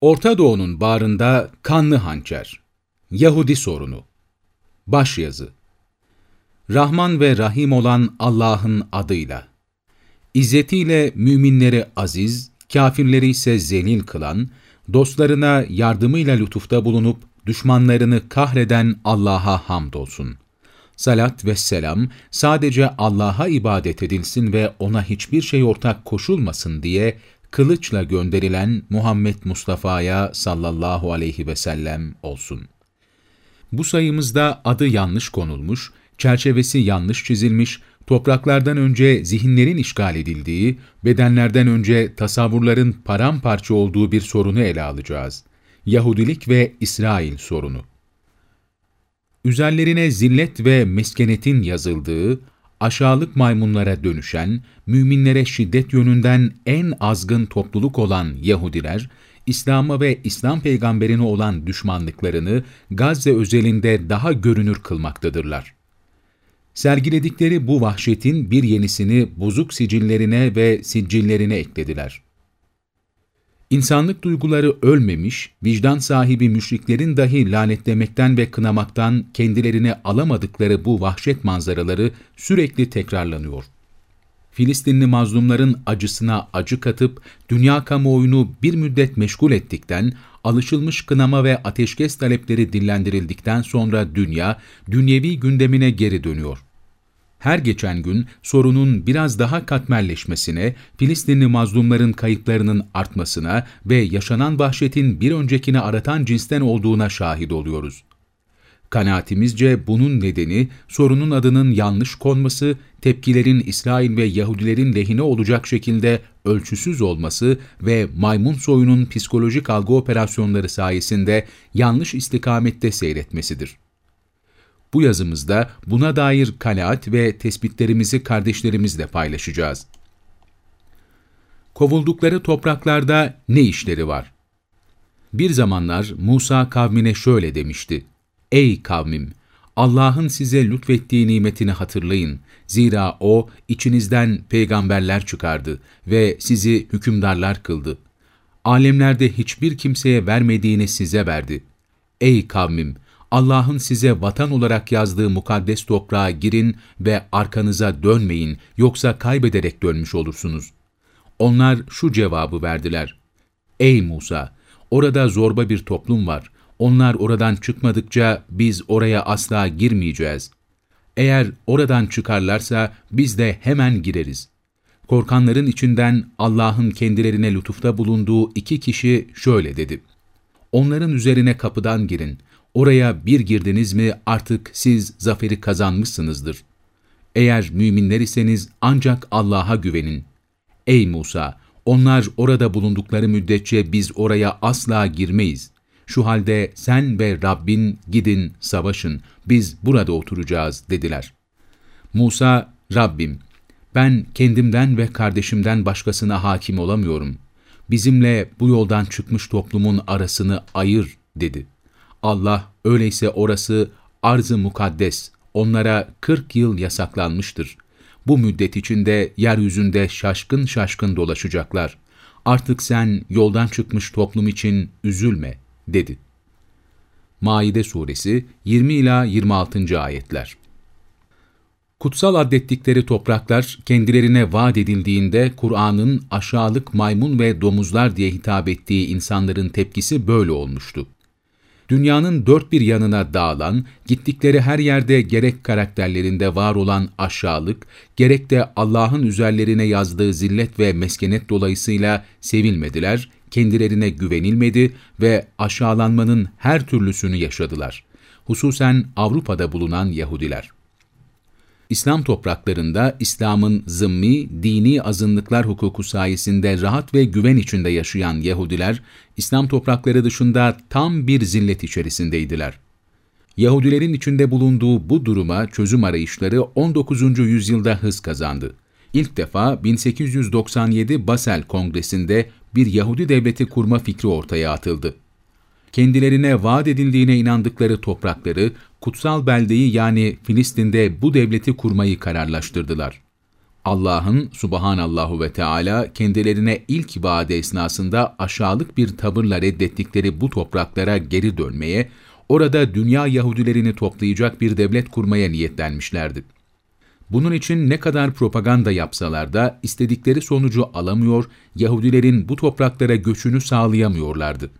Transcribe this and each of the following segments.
Orta Doğu'nun bağrında kanlı hançer. Yahudi sorunu. Başyazı. Rahman ve Rahim olan Allah'ın adıyla. İzzetiyle müminleri aziz, kafirleri ise zelil kılan, dostlarına yardımıyla lütufta bulunup düşmanlarını kahreden Allah'a hamdolsun. Salat ve selam sadece Allah'a ibadet edilsin ve ona hiçbir şey ortak koşulmasın diye kılıçla gönderilen Muhammed Mustafa'ya sallallahu aleyhi ve sellem olsun. Bu sayımızda adı yanlış konulmuş, çerçevesi yanlış çizilmiş, topraklardan önce zihinlerin işgal edildiği, bedenlerden önce tasavvurların paramparça olduğu bir sorunu ele alacağız. Yahudilik ve İsrail sorunu. Üzerlerine zillet ve meskenetin yazıldığı, aşağılık maymunlara dönüşen, müminlere şiddet yönünden en azgın topluluk olan Yahudiler, İslam'a ve İslam peygamberine olan düşmanlıklarını Gazze özelinde daha görünür kılmaktadırlar. Sergiledikleri bu vahşetin bir yenisini bozuk sicillerine ve sicillerine eklediler. İnsanlık duyguları ölmemiş, vicdan sahibi müşriklerin dahi lanetlemekten ve kınamaktan kendilerini alamadıkları bu vahşet manzaraları sürekli tekrarlanıyor. Filistinli mazlumların acısına acı katıp dünya kamuoyunu bir müddet meşgul ettikten, alışılmış kınama ve ateşkes talepleri dillendirildikten sonra dünya, dünyevi gündemine geri dönüyor her geçen gün sorunun biraz daha katmerleşmesine, Filistinli mazlumların kayıplarının artmasına ve yaşanan vahşetin bir öncekini aratan cinsten olduğuna şahit oluyoruz. Kanaatimizce bunun nedeni sorunun adının yanlış konması, tepkilerin İsrail ve Yahudilerin lehine olacak şekilde ölçüsüz olması ve maymun soyunun psikolojik algı operasyonları sayesinde yanlış istikamette seyretmesidir. Bu yazımızda buna dair kanaat ve tespitlerimizi kardeşlerimizle paylaşacağız. Kovuldukları topraklarda ne işleri var? Bir zamanlar Musa kavmine şöyle demişti. Ey kavmim! Allah'ın size lütfettiği nimetini hatırlayın. Zira O, içinizden peygamberler çıkardı ve sizi hükümdarlar kıldı. Alemlerde hiçbir kimseye vermediğini size verdi. Ey kavmim! Allah'ın size vatan olarak yazdığı mukaddes toprağa girin ve arkanıza dönmeyin, yoksa kaybederek dönmüş olursunuz. Onlar şu cevabı verdiler. Ey Musa! Orada zorba bir toplum var. Onlar oradan çıkmadıkça biz oraya asla girmeyeceğiz. Eğer oradan çıkarlarsa biz de hemen gireriz. Korkanların içinden Allah'ın kendilerine lütufta bulunduğu iki kişi şöyle dedi. Onların üzerine kapıdan girin. Oraya bir girdiniz mi artık siz zaferi kazanmışsınızdır. Eğer müminler iseniz ancak Allah'a güvenin. Ey Musa! Onlar orada bulundukları müddetçe biz oraya asla girmeyiz. Şu halde sen ve Rabbin gidin savaşın, biz burada oturacağız dediler. Musa, Rabbim, ben kendimden ve kardeşimden başkasına hakim olamıyorum. Bizimle bu yoldan çıkmış toplumun arasını ayır dedi. Allah öyleyse orası arz-ı mukaddes, onlara 40 yıl yasaklanmıştır. Bu müddet içinde yeryüzünde şaşkın şaşkın dolaşacaklar. Artık sen yoldan çıkmış toplum için üzülme, dedi. Maide Suresi 20 ila 26. ayetler. Kutsal addettikleri topraklar kendilerine vaat edildiğinde Kur'an'ın aşağılık maymun ve domuzlar diye hitap ettiği insanların tepkisi böyle olmuştu dünyanın dört bir yanına dağılan, gittikleri her yerde gerek karakterlerinde var olan aşağılık, gerek de Allah'ın üzerlerine yazdığı zillet ve meskenet dolayısıyla sevilmediler, kendilerine güvenilmedi ve aşağılanmanın her türlüsünü yaşadılar. Hususen Avrupa'da bulunan Yahudiler. İslam topraklarında İslam'ın zımmi, dini azınlıklar hukuku sayesinde rahat ve güven içinde yaşayan Yahudiler, İslam toprakları dışında tam bir zillet içerisindeydiler. Yahudilerin içinde bulunduğu bu duruma çözüm arayışları 19. yüzyılda hız kazandı. İlk defa 1897 Basel Kongresi'nde bir Yahudi devleti kurma fikri ortaya atıldı kendilerine vaat edildiğine inandıkları toprakları, kutsal beldeyi yani Filistin'de bu devleti kurmayı kararlaştırdılar. Allah'ın subhanallahu ve Teala kendilerine ilk vaade esnasında aşağılık bir tavırla reddettikleri bu topraklara geri dönmeye, orada dünya Yahudilerini toplayacak bir devlet kurmaya niyetlenmişlerdi. Bunun için ne kadar propaganda yapsalar da istedikleri sonucu alamıyor, Yahudilerin bu topraklara göçünü sağlayamıyorlardı.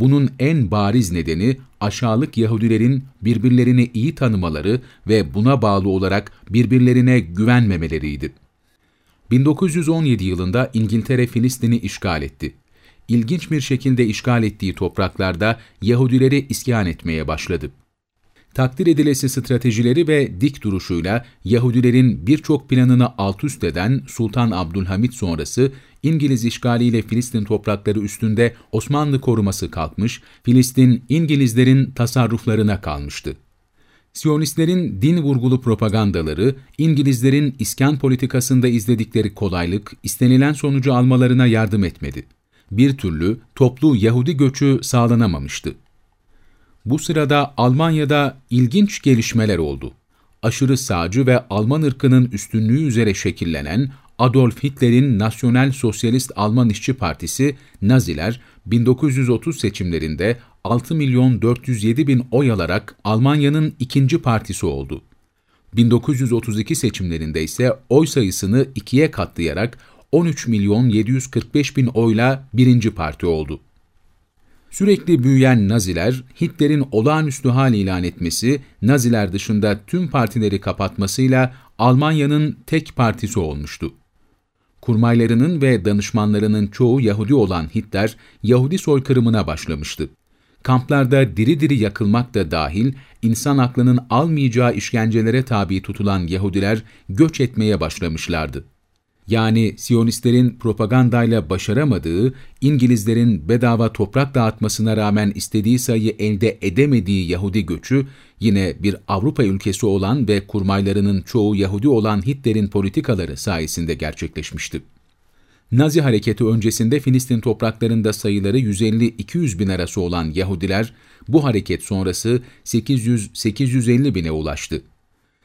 Bunun en bariz nedeni aşağılık Yahudilerin birbirlerini iyi tanımaları ve buna bağlı olarak birbirlerine güvenmemeleriydi. 1917 yılında İngiltere Filistin'i işgal etti. İlginç bir şekilde işgal ettiği topraklarda Yahudileri isyan etmeye başladı. Takdir edilesi stratejileri ve dik duruşuyla Yahudilerin birçok planını alt üst eden Sultan Abdülhamit sonrası İngiliz işgaliyle Filistin toprakları üstünde Osmanlı koruması kalkmış, Filistin İngilizlerin tasarruflarına kalmıştı. Siyonistlerin din vurgulu propagandaları, İngilizlerin iskan politikasında izledikleri kolaylık, istenilen sonucu almalarına yardım etmedi. Bir türlü toplu Yahudi göçü sağlanamamıştı. Bu sırada Almanya'da ilginç gelişmeler oldu. Aşırı sağcı ve Alman ırkının üstünlüğü üzere şekillenen Adolf Hitler'in Nasyonel Sosyalist Alman İşçi Partisi, Naziler, 1930 seçimlerinde 6 milyon 407 bin oy alarak Almanya'nın ikinci partisi oldu. 1932 seçimlerinde ise oy sayısını ikiye katlayarak 13 milyon 745 bin oyla birinci parti oldu. Sürekli büyüyen Naziler, Hitler'in olağanüstü hal ilan etmesi, Naziler dışında tüm partileri kapatmasıyla Almanya'nın tek partisi olmuştu. Kurmaylarının ve danışmanlarının çoğu Yahudi olan Hitler, Yahudi soykırımına başlamıştı. Kamplarda diri diri yakılmak da dahil, insan aklının almayacağı işkencelere tabi tutulan Yahudiler göç etmeye başlamışlardı yani Siyonistlerin propagandayla başaramadığı, İngilizlerin bedava toprak dağıtmasına rağmen istediği sayıyı elde edemediği Yahudi göçü, yine bir Avrupa ülkesi olan ve kurmaylarının çoğu Yahudi olan Hitler'in politikaları sayesinde gerçekleşmişti. Nazi hareketi öncesinde Filistin topraklarında sayıları 150-200 bin arası olan Yahudiler, bu hareket sonrası 800-850 bine ulaştı.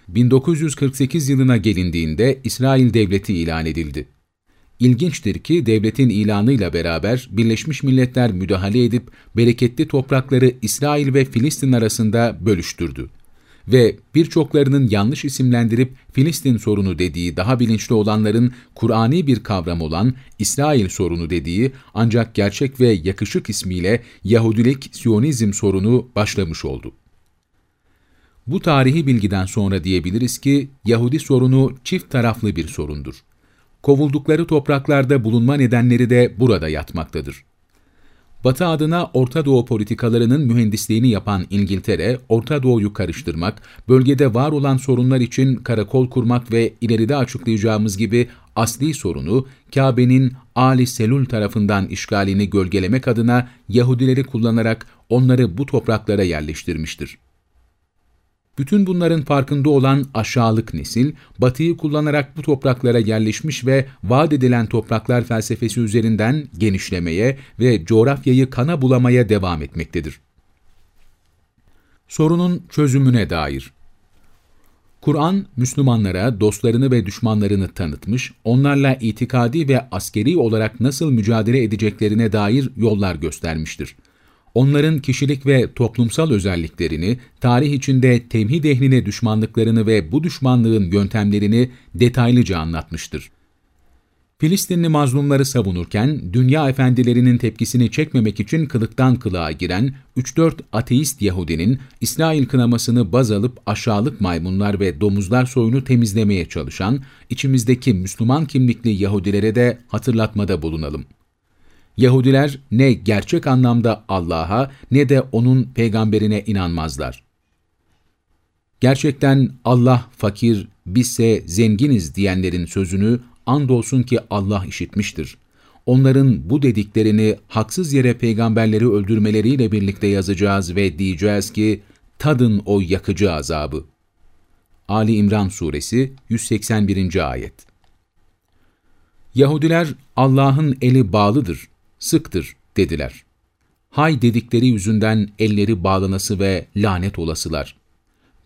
1948 yılına gelindiğinde İsrail Devleti ilan edildi. İlginçtir ki devletin ilanıyla beraber Birleşmiş Milletler müdahale edip bereketli toprakları İsrail ve Filistin arasında bölüştürdü. Ve birçoklarının yanlış isimlendirip Filistin sorunu dediği daha bilinçli olanların Kur'ani bir kavram olan İsrail sorunu dediği ancak gerçek ve yakışık ismiyle Yahudilik, Siyonizm sorunu başlamış oldu. Bu tarihi bilgiden sonra diyebiliriz ki Yahudi sorunu çift taraflı bir sorundur. Kovuldukları topraklarda bulunma nedenleri de burada yatmaktadır. Batı adına Orta Doğu politikalarının mühendisliğini yapan İngiltere, Orta Doğu'yu karıştırmak, bölgede var olan sorunlar için karakol kurmak ve ileride açıklayacağımız gibi asli sorunu Kabe'nin Ali Selul tarafından işgalini gölgelemek adına Yahudileri kullanarak onları bu topraklara yerleştirmiştir. Bütün bunların farkında olan aşağılık nesil, batıyı kullanarak bu topraklara yerleşmiş ve vaat edilen topraklar felsefesi üzerinden genişlemeye ve coğrafyayı kana bulamaya devam etmektedir. Sorunun çözümüne dair Kur'an, Müslümanlara dostlarını ve düşmanlarını tanıtmış, onlarla itikadi ve askeri olarak nasıl mücadele edeceklerine dair yollar göstermiştir onların kişilik ve toplumsal özelliklerini, tarih içinde temhid ehline düşmanlıklarını ve bu düşmanlığın yöntemlerini detaylıca anlatmıştır. Filistinli mazlumları savunurken, dünya efendilerinin tepkisini çekmemek için kılıktan kılığa giren 3-4 ateist Yahudinin İsrail kınamasını baz alıp aşağılık maymunlar ve domuzlar soyunu temizlemeye çalışan, içimizdeki Müslüman kimlikli Yahudilere de hatırlatmada bulunalım. Yahudiler ne gerçek anlamda Allah'a ne de O'nun peygamberine inanmazlar. Gerçekten Allah fakir, bizse zenginiz diyenlerin sözünü andolsun ki Allah işitmiştir. Onların bu dediklerini haksız yere peygamberleri öldürmeleriyle birlikte yazacağız ve diyeceğiz ki, tadın o yakıcı azabı. Ali İmran Suresi 181. Ayet Yahudiler Allah'ın eli bağlıdır sıktır dediler. Hay dedikleri yüzünden elleri bağlanası ve lanet olasılar.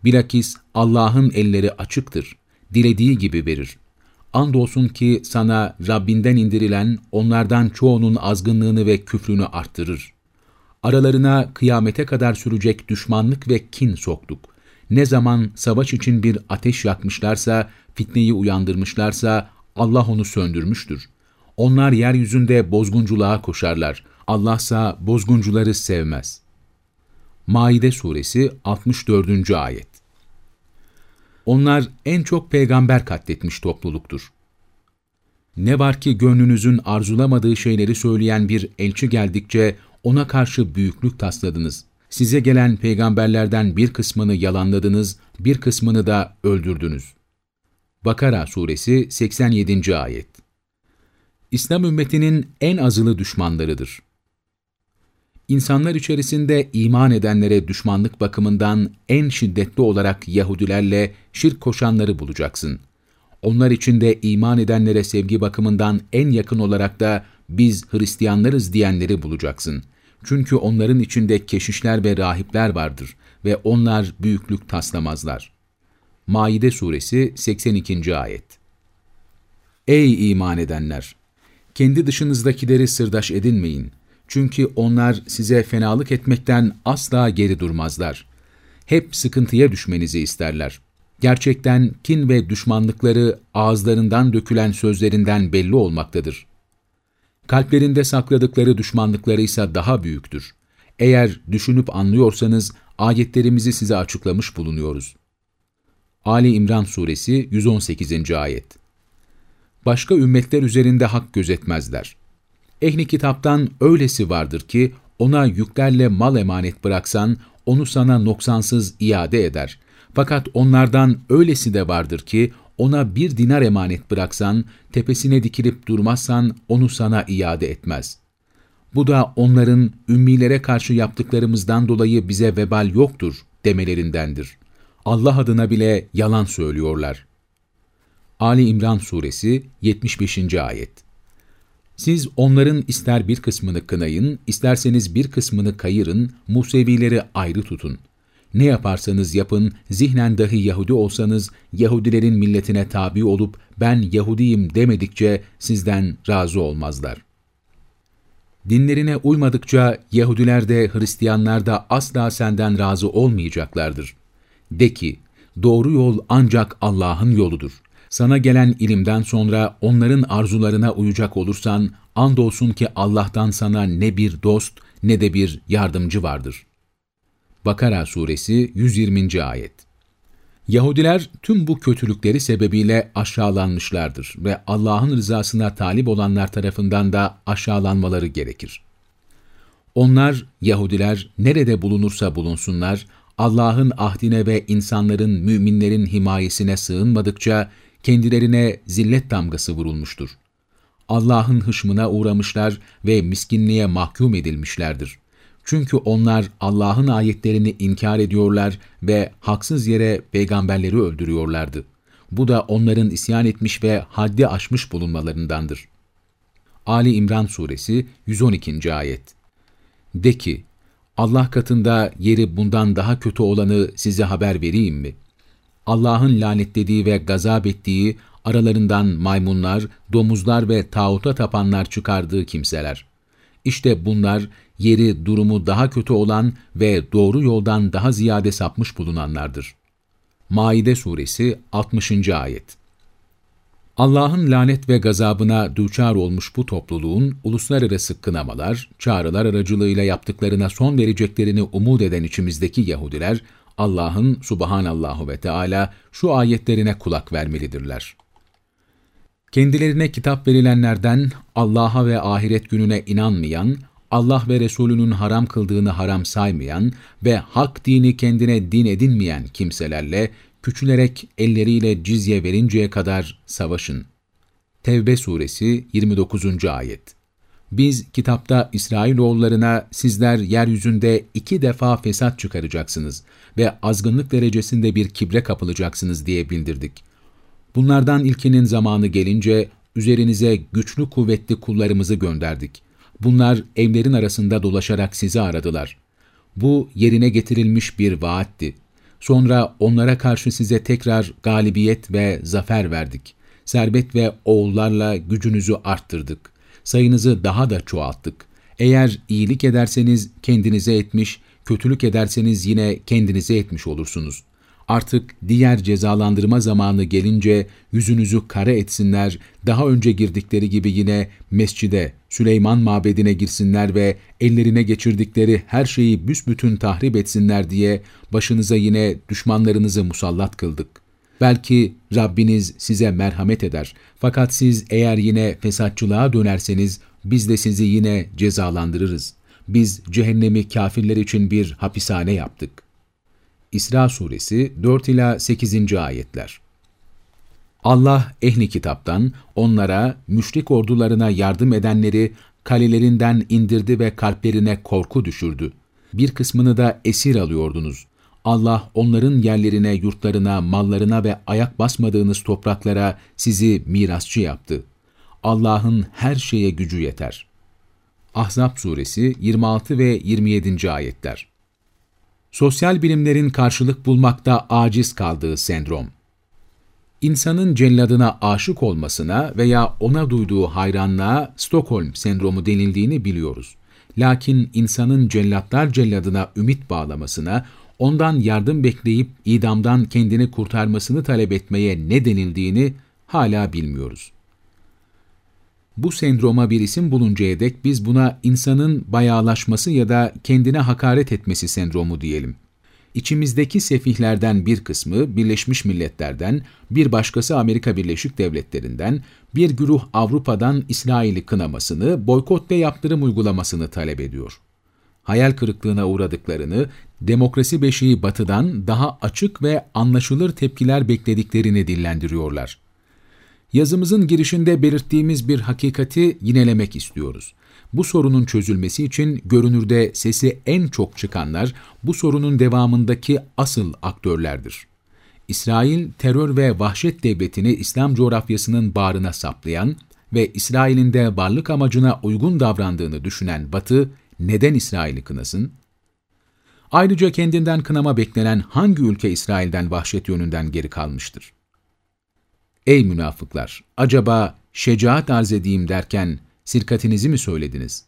Bilakis Allah'ın elleri açıktır, dilediği gibi verir. andolsun ki sana Rabbinden indirilen onlardan çoğunun azgınlığını ve küfrünü arttırır. Aralarına kıyamete kadar sürecek düşmanlık ve kin soktuk. Ne zaman savaş için bir ateş yakmışlarsa, fitneyi uyandırmışlarsa Allah onu söndürmüştür. Onlar yeryüzünde bozgunculuğa koşarlar. Allahsa bozguncuları sevmez. Maide Suresi 64. Ayet Onlar en çok peygamber katletmiş topluluktur. Ne var ki gönlünüzün arzulamadığı şeyleri söyleyen bir elçi geldikçe ona karşı büyüklük tasladınız. Size gelen peygamberlerden bir kısmını yalanladınız, bir kısmını da öldürdünüz. Bakara Suresi 87. Ayet İslam ümmetinin en azılı düşmanlarıdır. İnsanlar içerisinde iman edenlere düşmanlık bakımından en şiddetli olarak Yahudilerle şirk koşanları bulacaksın. Onlar içinde iman edenlere sevgi bakımından en yakın olarak da biz Hristiyanlarız diyenleri bulacaksın. Çünkü onların içinde keşişler ve rahipler vardır ve onlar büyüklük taslamazlar. Maide Suresi 82. Ayet Ey iman edenler! Kendi dışınızdakileri sırdaş edinmeyin. Çünkü onlar size fenalık etmekten asla geri durmazlar. Hep sıkıntıya düşmenizi isterler. Gerçekten kin ve düşmanlıkları ağızlarından dökülen sözlerinden belli olmaktadır. Kalplerinde sakladıkları düşmanlıkları ise daha büyüktür. Eğer düşünüp anlıyorsanız ayetlerimizi size açıklamış bulunuyoruz. Ali İmran Suresi 118. Ayet Başka ümmetler üzerinde hak gözetmezler. Ehli kitaptan öylesi vardır ki, ona yüklerle mal emanet bıraksan, onu sana noksansız iade eder. Fakat onlardan öylesi de vardır ki, ona bir dinar emanet bıraksan, tepesine dikilip durmazsan onu sana iade etmez. Bu da onların ümmilere karşı yaptıklarımızdan dolayı bize vebal yoktur demelerindendir. Allah adına bile yalan söylüyorlar. Ali İmran Suresi 75. Ayet Siz onların ister bir kısmını kınayın, isterseniz bir kısmını kayırın, Musevileri ayrı tutun. Ne yaparsanız yapın, zihnen dahi Yahudi olsanız, Yahudilerin milletine tabi olup ben Yahudiyim demedikçe sizden razı olmazlar. Dinlerine uymadıkça Yahudiler de Hristiyanlar da asla senden razı olmayacaklardır. De ki, doğru yol ancak Allah'ın yoludur. Sana gelen ilimden sonra onların arzularına uyacak olursan, andolsun ki Allah'tan sana ne bir dost ne de bir yardımcı vardır. Bakara Suresi 120. Ayet Yahudiler tüm bu kötülükleri sebebiyle aşağılanmışlardır ve Allah'ın rızasına talip olanlar tarafından da aşağılanmaları gerekir. Onlar, Yahudiler nerede bulunursa bulunsunlar, Allah'ın ahdine ve insanların, müminlerin himayesine sığınmadıkça kendilerine zillet damgası vurulmuştur. Allah'ın hışmına uğramışlar ve miskinliğe mahkum edilmişlerdir. Çünkü onlar Allah'ın ayetlerini inkar ediyorlar ve haksız yere peygamberleri öldürüyorlardı. Bu da onların isyan etmiş ve haddi aşmış bulunmalarındandır. Ali İmran Suresi 112. Ayet De ki, Allah katında yeri bundan daha kötü olanı size haber vereyim mi? Allah'ın lanetlediği ve gazap ettiği, aralarından maymunlar, domuzlar ve tağuta tapanlar çıkardığı kimseler. İşte bunlar yeri durumu daha kötü olan ve doğru yoldan daha ziyade sapmış bulunanlardır. Maide Suresi 60. Ayet Allah'ın lanet ve gazabına düçar olmuş bu topluluğun uluslararası kınamalar, çağrılar aracılığıyla yaptıklarına son vereceklerini umut eden içimizdeki Yahudiler, Allah'ın subhanallahu ve Teala şu ayetlerine kulak vermelidirler. Kendilerine kitap verilenlerden Allah'a ve ahiret gününe inanmayan, Allah ve Resulünün haram kıldığını haram saymayan ve hak dini kendine din edinmeyen kimselerle küçülerek elleriyle cizye verinceye kadar savaşın. Tevbe suresi 29. ayet Biz kitapta İsrailoğullarına sizler yeryüzünde iki defa fesat çıkaracaksınız ve azgınlık derecesinde bir kibre kapılacaksınız diye bildirdik. Bunlardan ilkinin zamanı gelince üzerinize güçlü kuvvetli kullarımızı gönderdik. Bunlar evlerin arasında dolaşarak sizi aradılar. Bu yerine getirilmiş bir vaatti. Sonra onlara karşı size tekrar galibiyet ve zafer verdik. Servet ve oğullarla gücünüzü arttırdık. Sayınızı daha da çoğalttık. Eğer iyilik ederseniz kendinize etmiş, kötülük ederseniz yine kendinize etmiş olursunuz. Artık diğer cezalandırma zamanı gelince yüzünüzü kara etsinler, daha önce girdikleri gibi yine mescide, Süleyman mabedine girsinler ve ellerine geçirdikleri her şeyi büsbütün tahrip etsinler diye başınıza yine düşmanlarınızı musallat kıldık. Belki Rabbiniz size merhamet eder. Fakat siz eğer yine fesatçılığa dönerseniz biz de sizi yine cezalandırırız. Biz cehennemi kafirler için bir hapishane yaptık. İsra Suresi 4 ila 8. ayetler. Allah ehli kitaptan onlara müşrik ordularına yardım edenleri kalelerinden indirdi ve kalplerine korku düşürdü. Bir kısmını da esir alıyordunuz. Allah onların yerlerine, yurtlarına, mallarına ve ayak basmadığınız topraklara sizi mirasçı yaptı. Allah'ın her şeye gücü yeter. Ahzab suresi 26 ve 27. ayetler. Sosyal bilimlerin karşılık bulmakta aciz kaldığı sendrom. İnsanın celladına aşık olmasına veya ona duyduğu hayranlığa Stockholm sendromu denildiğini biliyoruz. Lakin insanın cellatlar celladına ümit bağlamasına, ondan yardım bekleyip idamdan kendini kurtarmasını talep etmeye ne denildiğini hala bilmiyoruz. Bu sendroma bir isim buluncaya dek biz buna insanın bayağılaşması ya da kendine hakaret etmesi sendromu diyelim. İçimizdeki sefihlerden bir kısmı Birleşmiş Milletler'den, bir başkası Amerika Birleşik Devletleri'nden, bir güruh Avrupa'dan İsrail'i kınamasını, boykot ve yaptırım uygulamasını talep ediyor. Hayal kırıklığına uğradıklarını, demokrasi beşiği batıdan daha açık ve anlaşılır tepkiler beklediklerini dillendiriyorlar. Yazımızın girişinde belirttiğimiz bir hakikati yinelemek istiyoruz. Bu sorunun çözülmesi için görünürde sesi en çok çıkanlar bu sorunun devamındaki asıl aktörlerdir. İsrail, terör ve vahşet devletini İslam coğrafyasının bağrına saplayan ve İsrail'in de varlık amacına uygun davrandığını düşünen Batı, neden İsrail'i kınasın? Ayrıca kendinden kınama beklenen hangi ülke İsrail'den vahşet yönünden geri kalmıştır? Ey münafıklar! Acaba şecaat arz edeyim derken sirkatinizi mi söylediniz?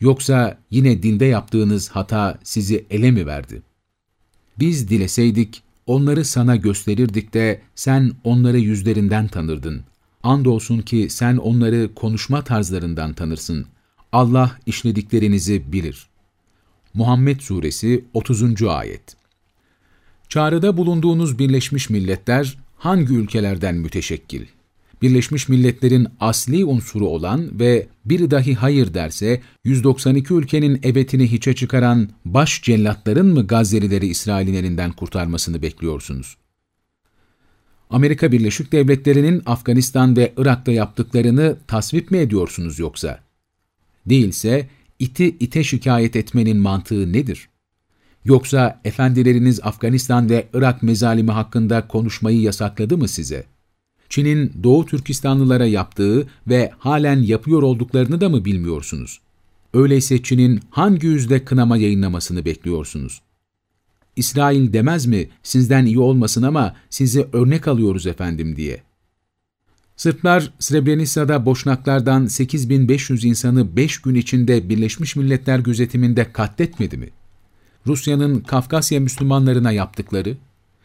Yoksa yine dinde yaptığınız hata sizi ele mi verdi? Biz dileseydik, onları sana gösterirdik de sen onları yüzlerinden tanırdın. Andolsun ki sen onları konuşma tarzlarından tanırsın. Allah işlediklerinizi bilir. Muhammed Suresi 30. Ayet Çağrıda bulunduğunuz Birleşmiş Milletler, hangi ülkelerden müteşekkil? Birleşmiş Milletler'in asli unsuru olan ve bir dahi hayır derse 192 ülkenin evetini hiçe çıkaran baş cellatların mı Gazze'lileri İsrail'in elinden kurtarmasını bekliyorsunuz? Amerika Birleşik Devletleri'nin Afganistan ve Irak'ta yaptıklarını tasvip mi ediyorsunuz yoksa? Değilse iti ite şikayet etmenin mantığı nedir? Yoksa efendileriniz Afganistan ve Irak mezalimi hakkında konuşmayı yasakladı mı size? Çin'in Doğu Türkistanlılara yaptığı ve halen yapıyor olduklarını da mı bilmiyorsunuz? Öyleyse Çin'in hangi yüzde kınama yayınlamasını bekliyorsunuz? İsrail demez mi sizden iyi olmasın ama sizi örnek alıyoruz efendim diye. Sırplar Srebrenica'da Boşnaklardan 8500 insanı 5 gün içinde Birleşmiş Milletler gözetiminde katletmedi mi? Rusya'nın Kafkasya Müslümanlarına yaptıkları,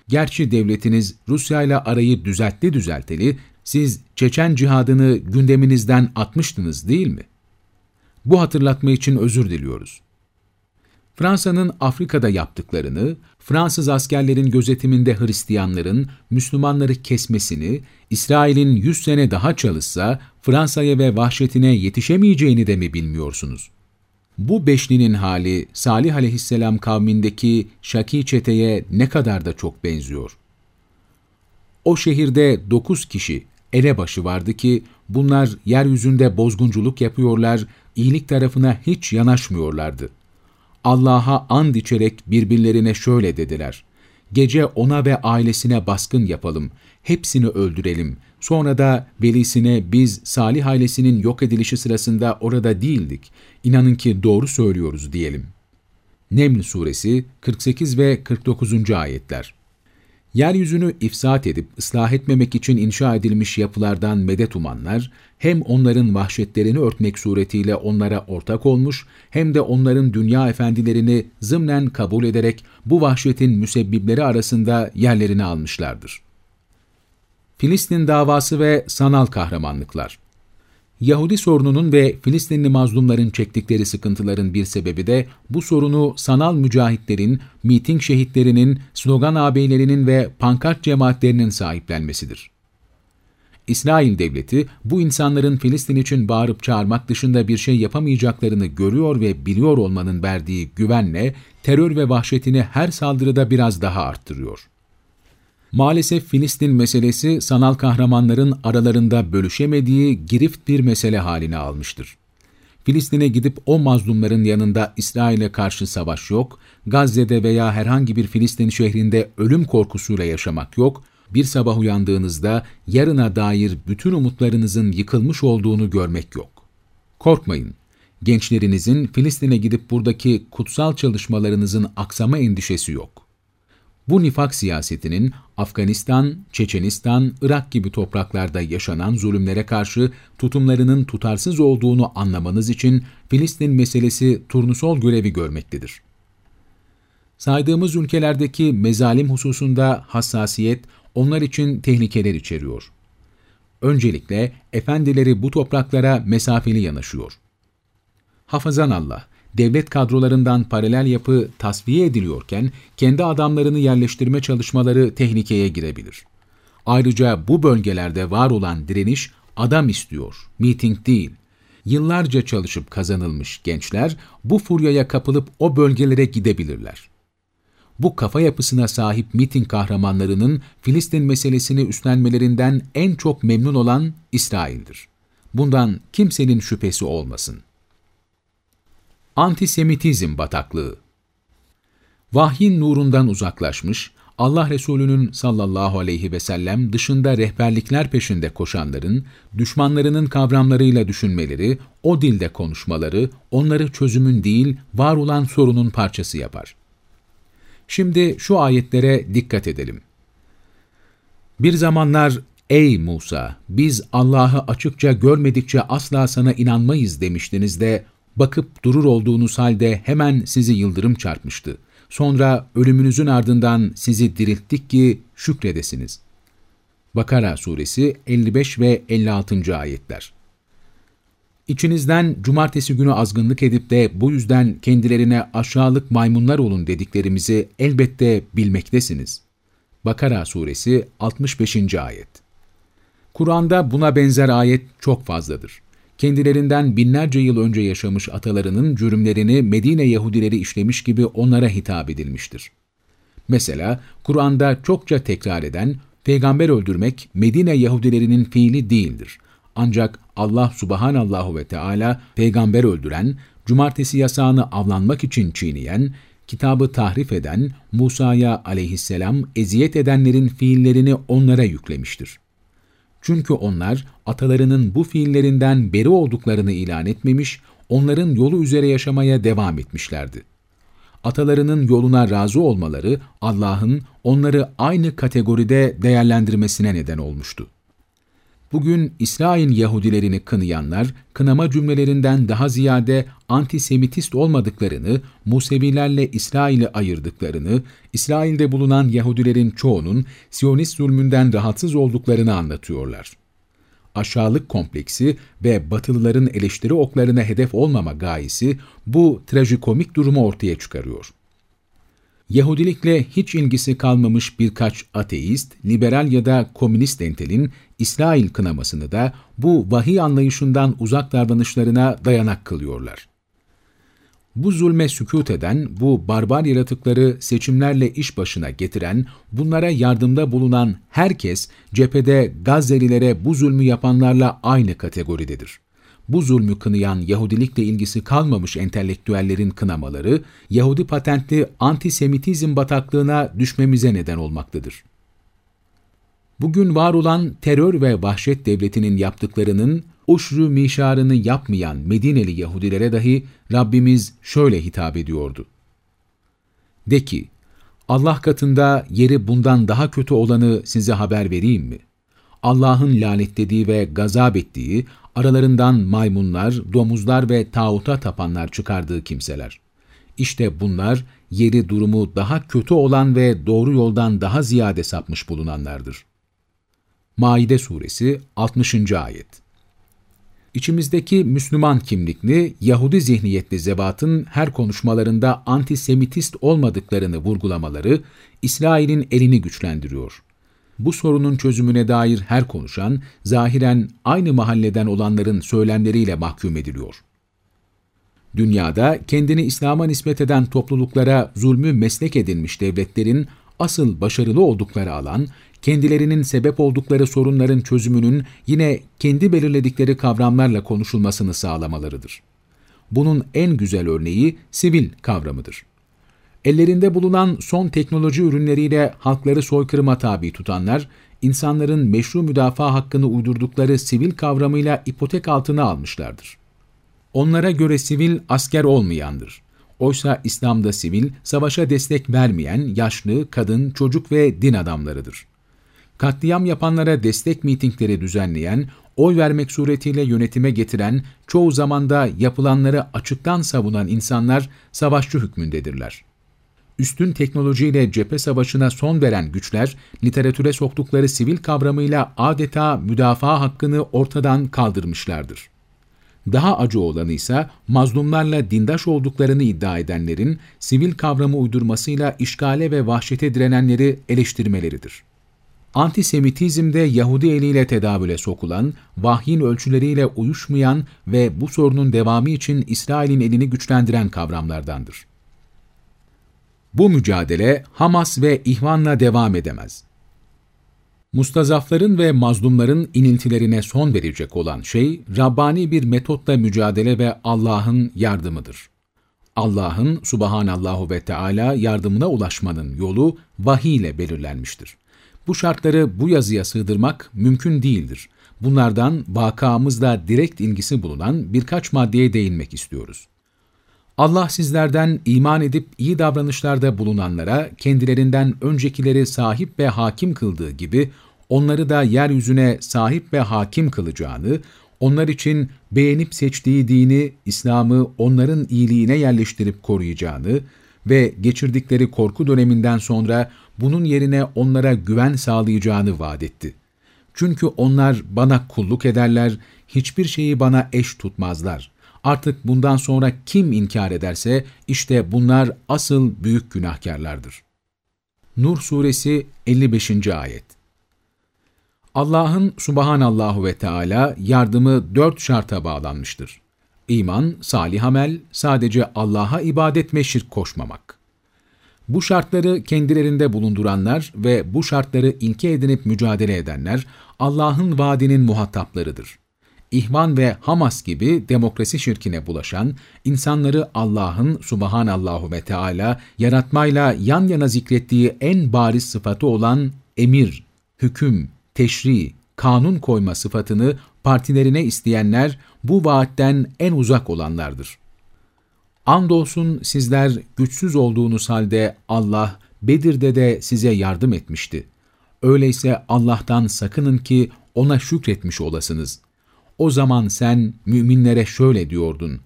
gerçi devletiniz Rusya ile arayı düzeltti düzelteli, siz Çeçen cihadını gündeminizden atmıştınız değil mi? Bu hatırlatma için özür diliyoruz. Fransa'nın Afrika'da yaptıklarını, Fransız askerlerin gözetiminde Hristiyanların Müslümanları kesmesini, İsrail'in 100 sene daha çalışsa Fransa'ya ve vahşetine yetişemeyeceğini de mi bilmiyorsunuz? Bu beşlinin hali Salih aleyhisselam kavmindeki Şaki çeteye ne kadar da çok benziyor. O şehirde dokuz kişi elebaşı vardı ki bunlar yeryüzünde bozgunculuk yapıyorlar, iyilik tarafına hiç yanaşmıyorlardı. Allah'a and içerek birbirlerine şöyle dediler. Gece ona ve ailesine baskın yapalım, hepsini öldürelim. Sonra da velisine biz Salih ailesinin yok edilişi sırasında orada değildik. İnanın ki doğru söylüyoruz diyelim. Neml Suresi 48 ve 49. Ayetler Yeryüzünü ifsat edip ıslah etmemek için inşa edilmiş yapılardan medet umanlar, hem onların vahşetlerini örtmek suretiyle onlara ortak olmuş, hem de onların dünya efendilerini zımnen kabul ederek bu vahşetin müsebbipleri arasında yerlerini almışlardır. Filistin davası ve sanal kahramanlıklar Yahudi sorununun ve Filistinli mazlumların çektikleri sıkıntıların bir sebebi de bu sorunu sanal mücahitlerin, miting şehitlerinin, slogan ağabeylerinin ve pankart cemaatlerinin sahiplenmesidir. İsrail devleti bu insanların Filistin için bağırıp çağırmak dışında bir şey yapamayacaklarını görüyor ve biliyor olmanın verdiği güvenle terör ve vahşetini her saldırıda biraz daha arttırıyor. Maalesef Filistin meselesi sanal kahramanların aralarında bölüşemediği girift bir mesele haline almıştır. Filistin'e gidip o mazlumların yanında İsrail'e karşı savaş yok, Gazze'de veya herhangi bir Filistin şehrinde ölüm korkusuyla yaşamak yok, bir sabah uyandığınızda yarına dair bütün umutlarınızın yıkılmış olduğunu görmek yok. Korkmayın, gençlerinizin Filistin'e gidip buradaki kutsal çalışmalarınızın aksama endişesi yok. Bu nifak siyasetinin Afganistan, Çeçenistan, Irak gibi topraklarda yaşanan zulümlere karşı tutumlarının tutarsız olduğunu anlamanız için Filistin meselesi turnusol görevi görmektedir. Saydığımız ülkelerdeki mezalim hususunda hassasiyet onlar için tehlikeler içeriyor. Öncelikle efendileri bu topraklara mesafeli yanaşıyor. Hafızan Allah, devlet kadrolarından paralel yapı tasfiye ediliyorken kendi adamlarını yerleştirme çalışmaları tehlikeye girebilir. Ayrıca bu bölgelerde var olan direniş adam istiyor, miting değil. Yıllarca çalışıp kazanılmış gençler bu furyaya kapılıp o bölgelere gidebilirler. Bu kafa yapısına sahip miting kahramanlarının Filistin meselesini üstlenmelerinden en çok memnun olan İsrail'dir. Bundan kimsenin şüphesi olmasın. Antisemitizm bataklığı Vahyin nurundan uzaklaşmış, Allah Resulü'nün sallallahu aleyhi ve sellem dışında rehberlikler peşinde koşanların, düşmanlarının kavramlarıyla düşünmeleri, o dilde konuşmaları, onları çözümün değil, var olan sorunun parçası yapar. Şimdi şu ayetlere dikkat edelim. Bir zamanlar, ey Musa, biz Allah'ı açıkça görmedikçe asla sana inanmayız demiştiniz de, bakıp durur olduğunuz halde hemen sizi yıldırım çarpmıştı. Sonra ölümünüzün ardından sizi dirilttik ki şükredesiniz. Bakara suresi 55 ve 56. ayetler. İçinizden cumartesi günü azgınlık edip de bu yüzden kendilerine aşağılık maymunlar olun dediklerimizi elbette bilmektesiniz. Bakara suresi 65. ayet. Kur'an'da buna benzer ayet çok fazladır kendilerinden binlerce yıl önce yaşamış atalarının cürümlerini Medine Yahudileri işlemiş gibi onlara hitap edilmiştir. Mesela Kur'an'da çokça tekrar eden peygamber öldürmek Medine Yahudilerinin fiili değildir. Ancak Allah subhanallahu ve Teala peygamber öldüren, cumartesi yasağını avlanmak için çiğneyen, kitabı tahrif eden, Musa'ya aleyhisselam eziyet edenlerin fiillerini onlara yüklemiştir. Çünkü onlar atalarının bu fiillerinden beri olduklarını ilan etmemiş, onların yolu üzere yaşamaya devam etmişlerdi. Atalarının yoluna razı olmaları Allah'ın onları aynı kategoride değerlendirmesine neden olmuştu. Bugün İsrail Yahudilerini kınayanlar, kınama cümlelerinden daha ziyade antisemitist olmadıklarını, Musevilerle İsrail'i ayırdıklarını, İsrail'de bulunan Yahudilerin çoğunun Siyonist zulmünden rahatsız olduklarını anlatıyorlar. Aşağılık kompleksi ve Batılıların eleştiri oklarına hedef olmama gayesi bu trajikomik durumu ortaya çıkarıyor. Yahudilikle hiç ilgisi kalmamış birkaç ateist, liberal ya da komünist entelin İsrail kınamasını da bu vahiy anlayışından uzak davranışlarına dayanak kılıyorlar. Bu zulme sükut eden, bu barbar yaratıkları seçimlerle iş başına getiren, bunlara yardımda bulunan herkes cephede Gazze'lilere bu zulmü yapanlarla aynı kategoridedir bu zulmü kınayan Yahudilikle ilgisi kalmamış entelektüellerin kınamaları, Yahudi patentli antisemitizm bataklığına düşmemize neden olmaktadır. Bugün var olan terör ve vahşet devletinin yaptıklarının uşru mişarını yapmayan Medineli Yahudilere dahi Rabbimiz şöyle hitap ediyordu. De ki, Allah katında yeri bundan daha kötü olanı size haber vereyim mi? Allah'ın lanetlediği ve gazap ettiği, aralarından maymunlar, domuzlar ve tağuta tapanlar çıkardığı kimseler. İşte bunlar yeri durumu daha kötü olan ve doğru yoldan daha ziyade sapmış bulunanlardır. Maide Suresi 60. Ayet İçimizdeki Müslüman kimlikli, Yahudi zihniyetli zebatın her konuşmalarında antisemitist olmadıklarını vurgulamaları, İsrail'in elini güçlendiriyor. Bu sorunun çözümüne dair her konuşan, zahiren aynı mahalleden olanların söylemleriyle mahkum ediliyor. Dünyada kendini İslam'a nispet eden topluluklara zulmü meslek edilmiş devletlerin asıl başarılı oldukları alan, kendilerinin sebep oldukları sorunların çözümünün yine kendi belirledikleri kavramlarla konuşulmasını sağlamalarıdır. Bunun en güzel örneği sivil kavramıdır. Ellerinde bulunan son teknoloji ürünleriyle halkları soykırıma tabi tutanlar, insanların meşru müdafaa hakkını uydurdukları sivil kavramıyla ipotek altına almışlardır. Onlara göre sivil asker olmayandır. Oysa İslam'da sivil, savaşa destek vermeyen yaşlı, kadın, çocuk ve din adamlarıdır. Katliam yapanlara destek mitingleri düzenleyen, oy vermek suretiyle yönetime getiren, çoğu zamanda yapılanları açıktan savunan insanlar savaşçı hükmündedirler. Üstün teknolojiyle cephe savaşına son veren güçler, literatüre soktukları sivil kavramıyla adeta müdafaa hakkını ortadan kaldırmışlardır. Daha acı olanı ise mazlumlarla dindaş olduklarını iddia edenlerin sivil kavramı uydurmasıyla işgale ve vahşete direnenleri eleştirmeleridir. Antisemitizmde Yahudi eliyle tedavüle sokulan, vahyin ölçüleriyle uyuşmayan ve bu sorunun devamı için İsrail'in elini güçlendiren kavramlardandır. Bu mücadele Hamas ve İhvan'la devam edemez. Mustazafların ve mazlumların iniltilerine son verecek olan şey, Rabbani bir metotla mücadele ve Allah'ın yardımıdır. Allah'ın subhanallahu ve Teala yardımına ulaşmanın yolu vahiy ile belirlenmiştir. Bu şartları bu yazıya sığdırmak mümkün değildir. Bunlardan vakamızla direkt ilgisi bulunan birkaç maddeye değinmek istiyoruz. Allah sizlerden iman edip iyi davranışlarda bulunanlara kendilerinden öncekileri sahip ve hakim kıldığı gibi onları da yeryüzüne sahip ve hakim kılacağını, onlar için beğenip seçtiği dini, İslam'ı onların iyiliğine yerleştirip koruyacağını ve geçirdikleri korku döneminden sonra bunun yerine onlara güven sağlayacağını vaat etti. Çünkü onlar bana kulluk ederler, hiçbir şeyi bana eş tutmazlar. Artık bundan sonra kim inkar ederse işte bunlar asıl büyük günahkarlardır. Nur Suresi 55. Ayet Allah'ın subhanallahu ve Teala yardımı dört şarta bağlanmıştır. İman, salih amel, sadece Allah'a ibadet ve şirk koşmamak. Bu şartları kendilerinde bulunduranlar ve bu şartları ilke edinip mücadele edenler Allah'ın vaadinin muhataplarıdır. İhvan ve Hamas gibi demokrasi şirkine bulaşan, insanları Allah'ın subhanallahu ve Teala yaratmayla yan yana zikrettiği en bariz sıfatı olan emir, hüküm, teşri, kanun koyma sıfatını partilerine isteyenler bu vaatten en uzak olanlardır. Andolsun sizler güçsüz olduğunuz halde Allah Bedir'de de size yardım etmişti. Öyleyse Allah'tan sakının ki ona şükretmiş olasınız. O zaman sen müminlere şöyle diyordun.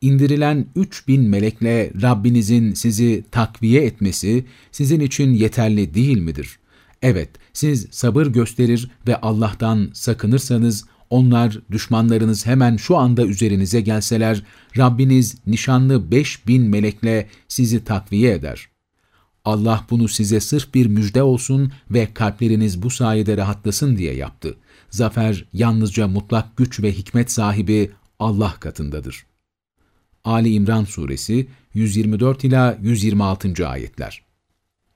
İndirilen üç bin melekle Rabbinizin sizi takviye etmesi sizin için yeterli değil midir? Evet, siz sabır gösterir ve Allah'tan sakınırsanız onlar, düşmanlarınız hemen şu anda üzerinize gelseler, Rabbiniz nişanlı beş bin melekle sizi takviye eder. Allah bunu size sırf bir müjde olsun ve kalpleriniz bu sayede rahatlasın diye yaptı. Zafer yalnızca mutlak güç ve hikmet sahibi Allah katındadır. Ali İmran Suresi 124 ila 126. ayetler.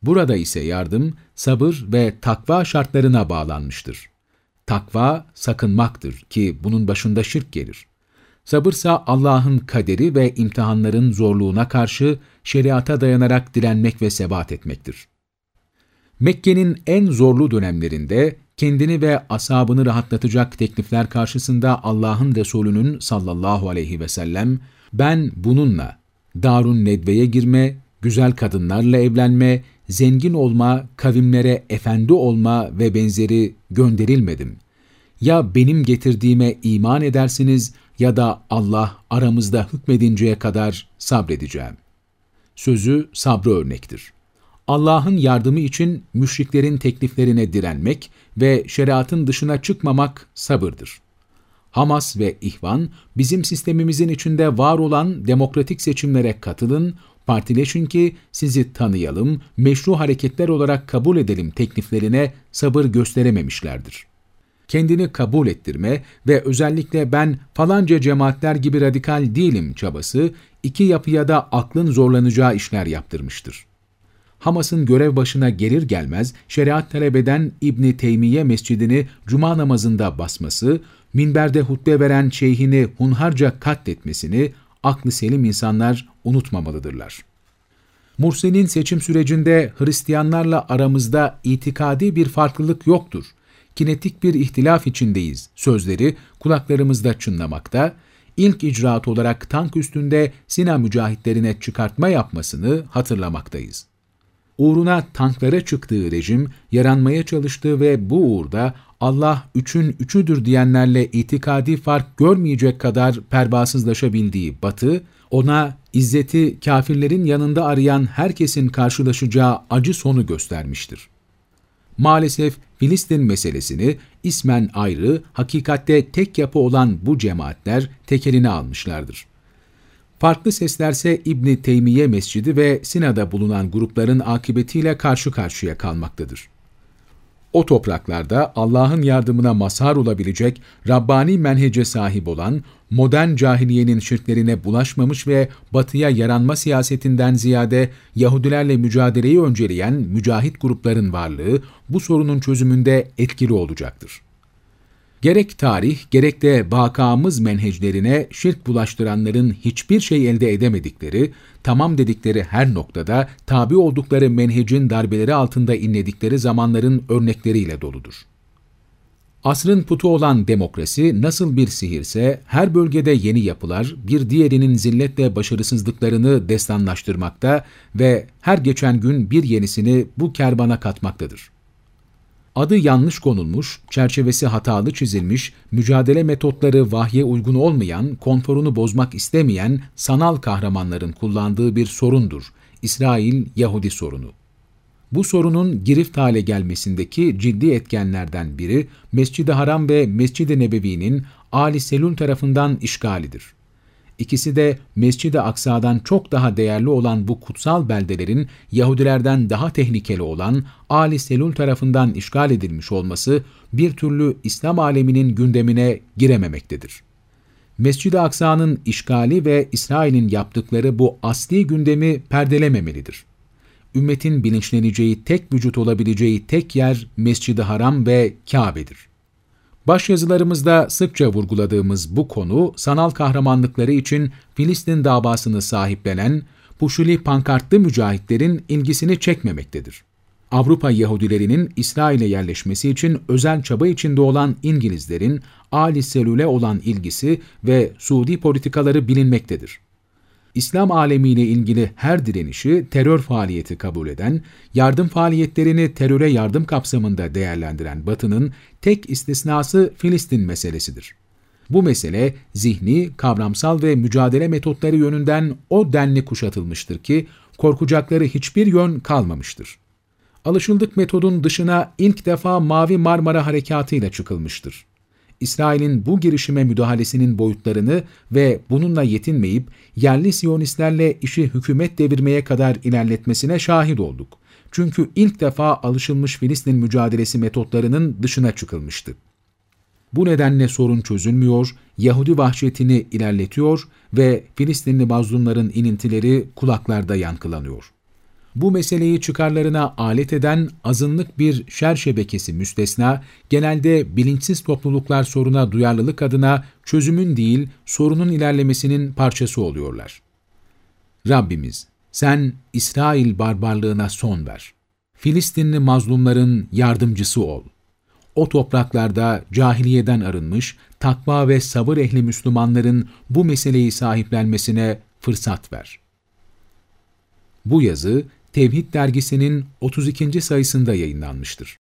Burada ise yardım sabır ve takva şartlarına bağlanmıştır. Takva sakınmaktır ki bunun başında şirk gelir. Sabırsa Allah'ın kaderi ve imtihanların zorluğuna karşı şeriata dayanarak direnmek ve sebat etmektir. Mekke'nin en zorlu dönemlerinde kendini ve asabını rahatlatacak teklifler karşısında Allah'ın Resulü'nün sallallahu aleyhi ve sellem ben bununla Darun Nedve'ye girme, güzel kadınlarla evlenme, zengin olma, kavimlere efendi olma ve benzeri gönderilmedim. Ya benim getirdiğime iman edersiniz ya da Allah aramızda hükmedinceye kadar sabredeceğim. Sözü sabrı örnektir. Allah'ın yardımı için müşriklerin tekliflerine direnmek ve şeriatın dışına çıkmamak sabırdır. Hamas ve İhvan, bizim sistemimizin içinde var olan demokratik seçimlere katılın, partileşin ki sizi tanıyalım, meşru hareketler olarak kabul edelim tekliflerine sabır gösterememişlerdir. Kendini kabul ettirme ve özellikle ben falanca cemaatler gibi radikal değilim çabası, iki yapıya da aklın zorlanacağı işler yaptırmıştır. Hamas'ın görev başına gelir gelmez şeriat talep eden İbni Teymiye mescidini cuma namazında basması, minberde hutbe veren şeyhini hunharca katletmesini aklı selim insanlar unutmamalıdırlar. Mursi'nin seçim sürecinde Hristiyanlarla aramızda itikadi bir farklılık yoktur. Kinetik bir ihtilaf içindeyiz sözleri kulaklarımızda çınlamakta, ilk icraat olarak tank üstünde Sina mücahitlerine çıkartma yapmasını hatırlamaktayız uğruna tanklara çıktığı rejim, yaranmaya çalıştığı ve bu uğurda Allah üçün üçüdür diyenlerle itikadi fark görmeyecek kadar pervasızlaşabildiği Batı, ona izzeti kafirlerin yanında arayan herkesin karşılaşacağı acı sonu göstermiştir. Maalesef Filistin meselesini ismen ayrı, hakikatte tek yapı olan bu cemaatler tekeline almışlardır. Farklı seslerse İbni Teymiye Mescidi ve Sina'da bulunan grupların akıbetiyle karşı karşıya kalmaktadır. O topraklarda Allah'ın yardımına mazhar olabilecek Rabbani menhece sahip olan, modern cahiliyenin şirklerine bulaşmamış ve batıya yaranma siyasetinden ziyade Yahudilerle mücadeleyi önceleyen mücahit grupların varlığı bu sorunun çözümünde etkili olacaktır. Gerek tarih, gerek de vakamız menheclerine şirk bulaştıranların hiçbir şey elde edemedikleri, tamam dedikleri her noktada tabi oldukları menhecin darbeleri altında inledikleri zamanların örnekleriyle doludur. Asrın putu olan demokrasi nasıl bir sihirse her bölgede yeni yapılar bir diğerinin zilletle başarısızlıklarını destanlaştırmakta ve her geçen gün bir yenisini bu kerbana katmaktadır. Adı yanlış konulmuş, çerçevesi hatalı çizilmiş, mücadele metotları vahye uygun olmayan, konforunu bozmak istemeyen sanal kahramanların kullandığı bir sorundur. İsrail-Yahudi sorunu. Bu sorunun girift hale gelmesindeki ciddi etkenlerden biri, Mescid-i Haram ve Mescid-i Nebevi'nin Ali Selül tarafından işgalidir. İkisi de Mescid-i Aksa'dan çok daha değerli olan bu kutsal beldelerin Yahudilerden daha tehlikeli olan Ali Selul tarafından işgal edilmiş olması bir türlü İslam aleminin gündemine girememektedir. Mescid-i Aksa'nın işgali ve İsrail'in yaptıkları bu asli gündemi perdelememelidir. Ümmetin bilinçleneceği tek vücut olabileceği tek yer Mescid-i Haram ve Kabe'dir. Başyazılarımızda sıkça vurguladığımız bu konu, sanal kahramanlıkları için Filistin davasını sahiplenen Puşuli pankartlı mücahitlerin ilgisini çekmemektedir. Avrupa Yahudilerinin İsrail'e yerleşmesi için özel çaba içinde olan İngilizlerin Ali Selül'e olan ilgisi ve Suudi politikaları bilinmektedir. İslam alemiyle ilgili her direnişi terör faaliyeti kabul eden, yardım faaliyetlerini teröre yardım kapsamında değerlendiren Batı'nın tek istisnası Filistin meselesidir. Bu mesele zihni, kavramsal ve mücadele metotları yönünden o denli kuşatılmıştır ki korkacakları hiçbir yön kalmamıştır. Alışıldık metodun dışına ilk defa Mavi Marmara Harekatı ile çıkılmıştır. İsrail'in bu girişime müdahalesinin boyutlarını ve bununla yetinmeyip yerli Siyonistlerle işi hükümet devirmeye kadar ilerletmesine şahit olduk. Çünkü ilk defa alışılmış Filistin mücadelesi metotlarının dışına çıkılmıştı. Bu nedenle sorun çözülmüyor, Yahudi vahşetini ilerletiyor ve Filistinli mazlumların inintileri kulaklarda yankılanıyor bu meseleyi çıkarlarına alet eden azınlık bir şer şebekesi müstesna, genelde bilinçsiz topluluklar soruna duyarlılık adına çözümün değil, sorunun ilerlemesinin parçası oluyorlar. Rabbimiz, sen İsrail barbarlığına son ver. Filistinli mazlumların yardımcısı ol. O topraklarda cahiliyeden arınmış, takva ve sabır ehli Müslümanların bu meseleyi sahiplenmesine fırsat ver. Bu yazı Tevhid dergisinin 32. sayısında yayınlanmıştır.